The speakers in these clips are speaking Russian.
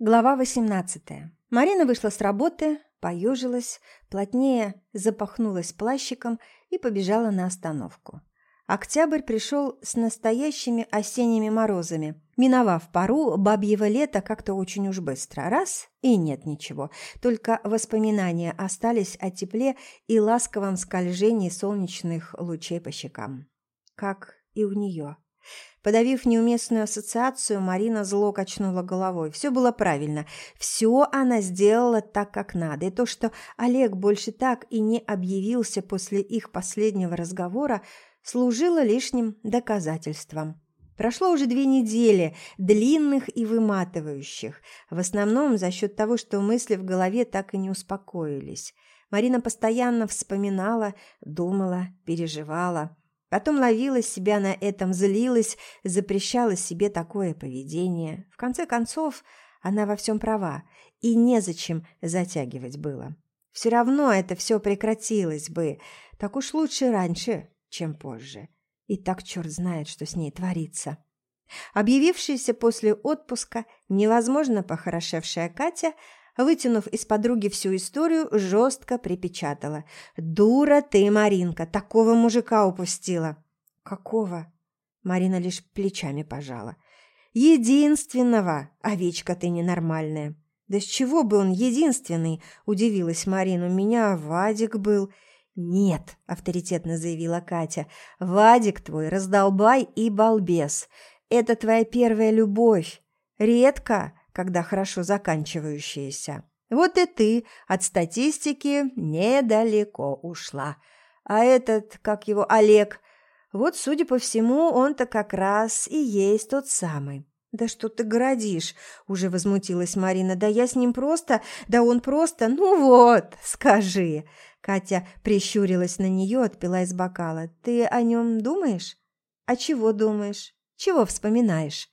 Глава 18. Марина вышла с работы, поежилась, плотнее запахнулась плащиком и побежала на остановку. Октябрь пришел с настоящими осенними морозами. Миновав пару, бабьего лета как-то очень уж быстро. Раз – и нет ничего. Только воспоминания остались о тепле и ласковом скольжении солнечных лучей по щекам. Как и у нее. Подавив неуместную ассоциацию, Марина зло качнула головой. Все было правильно. Все она сделала так, как надо. И то, что Олег больше так и не объявился после их последнего разговора, служило лишним доказательством. Прошло уже две недели, длинных и выматывающих, в основном за счет того, что мысли в голове так и не успокоились. Марина постоянно вспоминала, думала, переживала. Потом ловила себя на этом, злилась, запрещала себе такое поведение. В конце концов, она во всем права, и незачем затягивать было. Все равно это все прекратилось бы. Так уж лучше раньше, чем позже. И так черт знает, что с ней творится. Объявившаяся после отпуска невозможно похорошевшая Катя – вытянув из подруги всю историю, жестко припечатала. «Дура ты, Маринка, такого мужика упустила!» «Какого?» Марина лишь плечами пожала. «Единственного! Овечка ты ненормальная!» «Да с чего бы он единственный?» – удивилась Марина. «У меня Вадик был». «Нет», – авторитетно заявила Катя, – «Вадик твой раздолбай и балбес. Это твоя первая любовь. Редко, когда хорошо заканчивающиеся. Вот и ты от статистики недалеко ушла. А этот, как его, Олег, вот, судя по всему, он-то как раз и есть тот самый. «Да что ты городишь?» – уже возмутилась Марина. «Да я с ним просто... Да он просто... Ну вот, скажи!» Катя прищурилась на нее, отпила из бокала. «Ты о нем думаешь?» «А чего думаешь? Чего вспоминаешь?»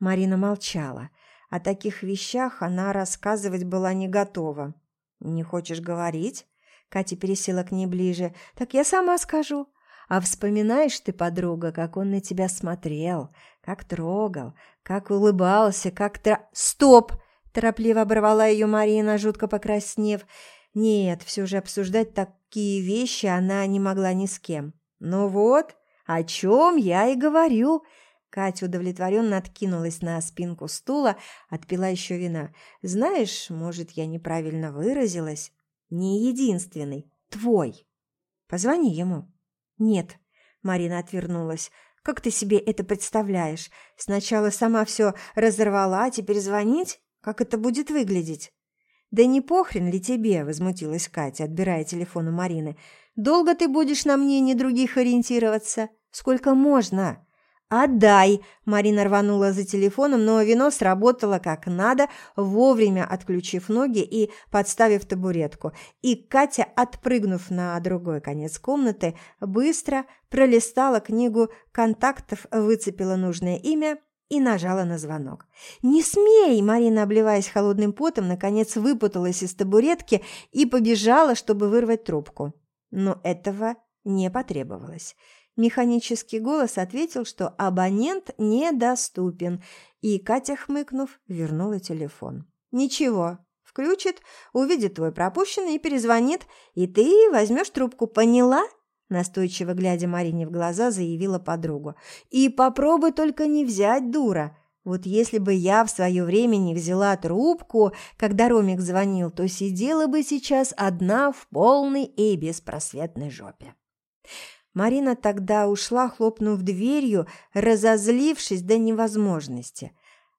Марина молчала. О таких вещах она рассказывать была не готова. «Не хочешь говорить?» Катя пересела к ней ближе. «Так я сама скажу. А вспоминаешь ты, подруга, как он на тебя смотрел, как трогал, как улыбался, как тра...» «Стоп!» – торопливо оборвала ее Марина, жутко покраснев. Нет, все же обсуждать такие вещи она не могла ни с кем. «Ну вот, о чем я и говорю», Катя удовлетворенно откинулась на спинку стула, отпила еще вина. «Знаешь, может, я неправильно выразилась? Не единственный. Твой. Позвони ему». «Нет», — Марина отвернулась. «Как ты себе это представляешь? Сначала сама все разорвала, а теперь звонить? Как это будет выглядеть?» «Да не похрен ли тебе?» – возмутилась Катя, отбирая телефон у Марины. «Долго ты будешь на мнение других ориентироваться? Сколько можно?» «Отдай!» – Марина рванула за телефоном, но вино сработало как надо, вовремя отключив ноги и подставив табуретку. И Катя, отпрыгнув на другой конец комнаты, быстро пролистала книгу контактов, выцепила нужное имя и нажала на звонок. «Не смей!» – Марина, обливаясь холодным потом, наконец выпуталась из табуретки и побежала, чтобы вырвать трубку. Но этого не потребовалось. Механический голос ответил, что абонент недоступен, и Катя, хмыкнув, вернула телефон. «Ничего, включит, увидит твой пропущенный и перезвонит, и ты возьмешь трубку, поняла?» Настойчиво глядя Марине в глаза, заявила подруга. «И попробуй только не взять, дура. Вот если бы я в свое время не взяла трубку, когда Ромик звонил, то сидела бы сейчас одна в полной и беспросветной жопе». Марина тогда ушла, хлопнув дверью, разозлившись до невозможности.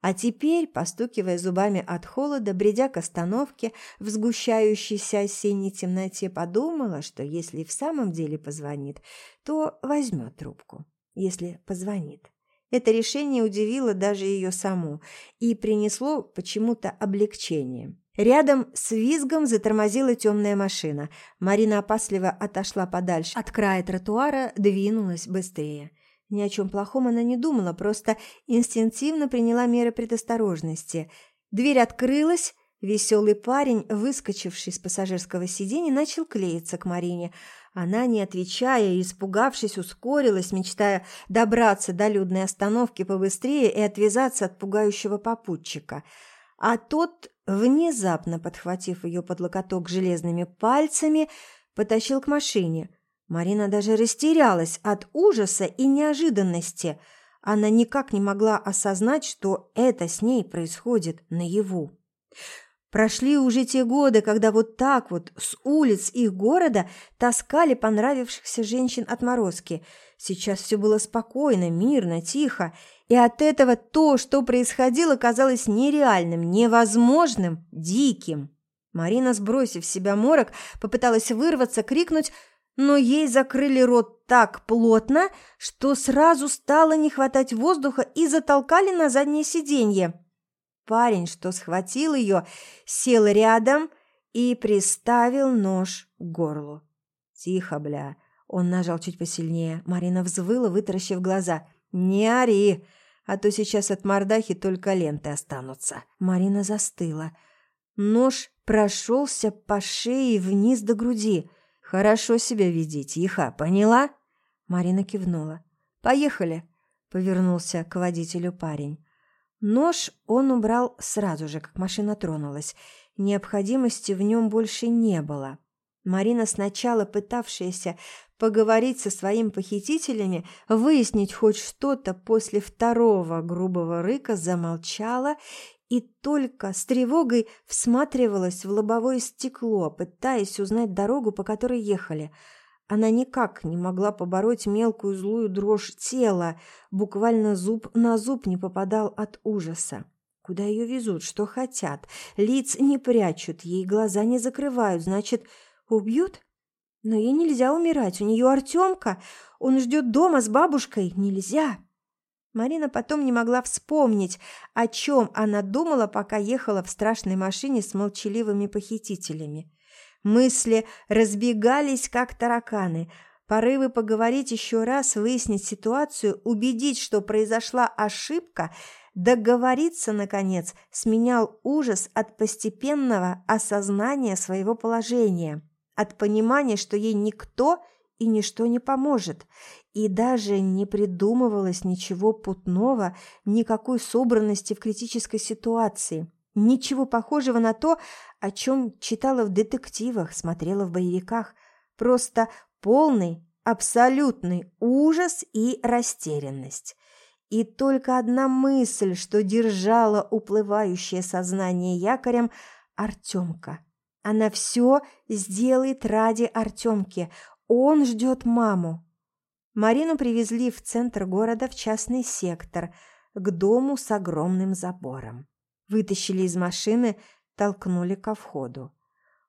А теперь, постукивая зубами от холода, бредя к остановке, в сгущающейся осенней темноте, подумала, что если в самом деле позвонит, то возьмет трубку, если позвонит. Это решение удивило даже ее саму и принесло почему-то облегчение. Рядом с визгом затормозила темная машина. Марина опасливо отошла подальше. От края тротуара двинулась быстрее. Ни о чем плохом она не думала, просто инстинктивно приняла меры предосторожности. Дверь открылась, веселый парень, выскочивший с пассажирского сиденья, начал клеиться к Марине. Она, не отвечая и испугавшись, ускорилась, мечтая добраться до людной остановки побыстрее и отвязаться от пугающего попутчика – а тот, внезапно подхватив ее под локоток железными пальцами, потащил к машине. Марина даже растерялась от ужаса и неожиданности. Она никак не могла осознать, что это с ней происходит наяву. Прошли уже те годы, когда вот так вот с улиц их города таскали понравившихся женщин отморозки. Сейчас все было спокойно, мирно, тихо, и от этого то, что происходило, казалось нереальным, невозможным, диким. Марина, сбросив с себя морок, попыталась вырваться, крикнуть, но ей закрыли рот так плотно, что сразу стало не хватать воздуха и затолкали на заднее сиденье. Парень, что схватил ее, сел рядом и приставил нож к горлу. «Тихо, бля!» Он нажал чуть посильнее. Марина взвыла, вытаращив глаза. «Не ори, а то сейчас от мордахи только ленты останутся». Марина застыла. Нож прошелся по шее вниз до груди. «Хорошо себя веди, тихо, поняла?» Марина кивнула. «Поехали», — повернулся к водителю парень. Нож он убрал сразу же, как машина тронулась. Необходимости в нем больше не было. Марина, сначала пытавшаяся поговорить со своими похитителями, выяснить хоть что-то после второго грубого рыка, замолчала и только с тревогой всматривалась в лобовое стекло, пытаясь узнать дорогу, по которой ехали – она никак не могла побороть мелкую злую дрожь тела, буквально зуб на зуб не попадал от ужаса. Куда ее везут, что хотят? Лиц не прячут, ей глаза не закрывают, значит, убьют? Но ей нельзя умирать, у нее Артемка, он ждет дома с бабушкой, нельзя. Марина потом не могла вспомнить, о чем она думала, пока ехала в страшной машине с молчаливыми похитителями. Мысли разбегались, как тараканы. Порывы поговорить еще раз, выяснить ситуацию, убедить, что произошла ошибка, договориться, наконец, сменял ужас от постепенного осознания своего положения, от понимания, что ей никто и ничто не поможет, и даже не придумывалось ничего путного, никакой собранности в критической ситуации – Ничего похожего на то, о чем читала в детективах, смотрела в боевиках. Просто полный, абсолютный ужас и растерянность. И только одна мысль, что держала уплывающее сознание якорем – Артемка. Она все сделает ради Артемки. Он ждет маму. Марину привезли в центр города в частный сектор, к дому с огромным забором. Вытащили из машины, толкнули ко входу.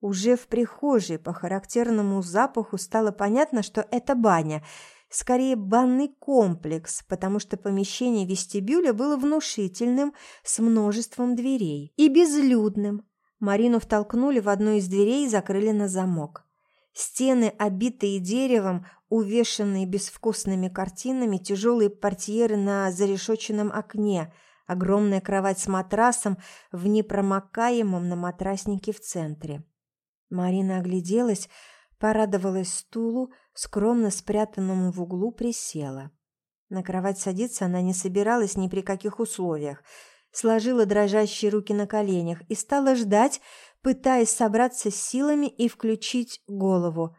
Уже в прихожей по характерному запаху стало понятно, что это баня. Скорее, банный комплекс, потому что помещение вестибюля было внушительным, с множеством дверей. И безлюдным. Марину втолкнули в одну из дверей и закрыли на замок. Стены, обитые деревом, увешанные безвкусными картинами, тяжелые портьеры на зарешоченном окне – огромная кровать с матрасом в непромокаемом на матраснике в центре. Марина огляделась, порадовалась стулу, скромно спрятанному в углу присела. На кровать садиться она не собиралась ни при каких условиях. Сложила дрожащие руки на коленях и стала ждать, пытаясь собраться с силами и включить голову.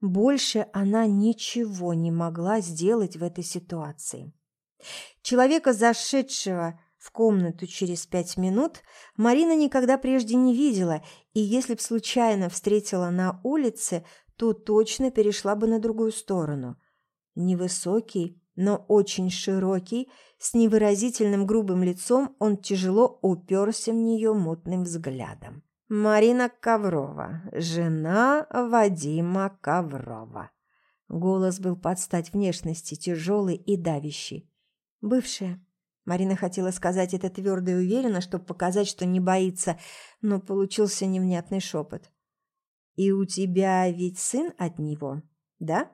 Больше она ничего не могла сделать в этой ситуации. Человека, зашедшего в комнату через пять минут Марина никогда прежде не видела, и если б случайно встретила на улице, то точно перешла бы на другую сторону. Невысокий, но очень широкий, с невыразительным грубым лицом, он тяжело уперся в нее мутным взглядом. Марина Коврова, жена Вадима Коврова. Голос был под стать внешности, тяжелый и давящий. Бывшая. Марина хотела сказать это твердо и уверенно, чтобы показать, что не боится, но получился невнятный шепот. «И у тебя ведь сын от него, да?»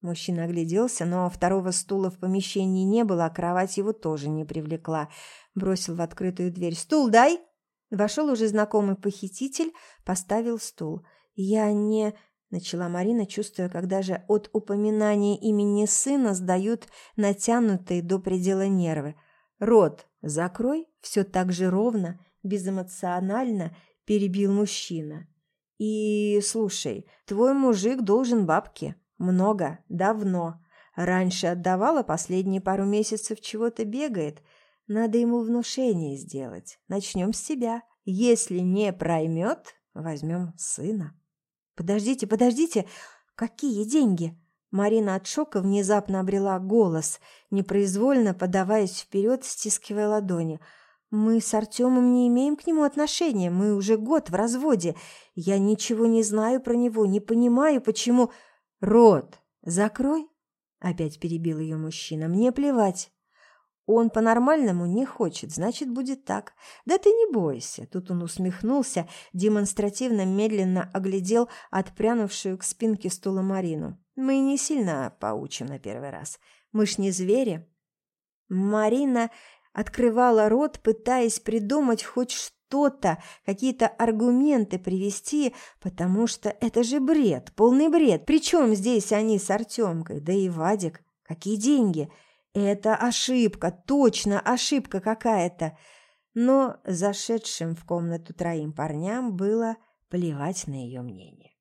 Мужчина огляделся, но второго стула в помещении не было, а кровать его тоже не привлекла. Бросил в открытую дверь. «Стул дай!» Вошел уже знакомый похититель, поставил стул. «Я не...» — начала Марина, чувствуя, когда же от упоминания имени сына сдают натянутые до предела нервы – Рот закрой, все так же ровно, безэмоционально перебил мужчина. «И, слушай, твой мужик должен бабки. Много, давно. Раньше отдавала, последние пару месяцев чего-то бегает. Надо ему внушение сделать. Начнем с себя. Если не проймет, возьмем сына». «Подождите, подождите! Какие деньги?» Марина от шока внезапно обрела голос, непроизвольно подаваясь вперед, стискивая ладони. «Мы с Артемом не имеем к нему отношения, мы уже год в разводе. Я ничего не знаю про него, не понимаю, почему...» «Рот, закрой!» — опять перебил ее мужчина. «Мне плевать. Он по-нормальному не хочет, значит, будет так. Да ты не бойся. Тут он усмехнулся, демонстративно медленно оглядел отпрянувшую к спинке стула Марину. Мы не сильно поучим на первый раз. Мы ж не звери. Марина открывала рот, пытаясь придумать хоть что-то, какие-то аргументы привести, потому что это же бред, полный бред. Причем здесь они с Артемкой, да и Вадик? Какие деньги? — это ошибка, точно ошибка какая-то. Но зашедшим в комнату троим парням было плевать на ее мнение.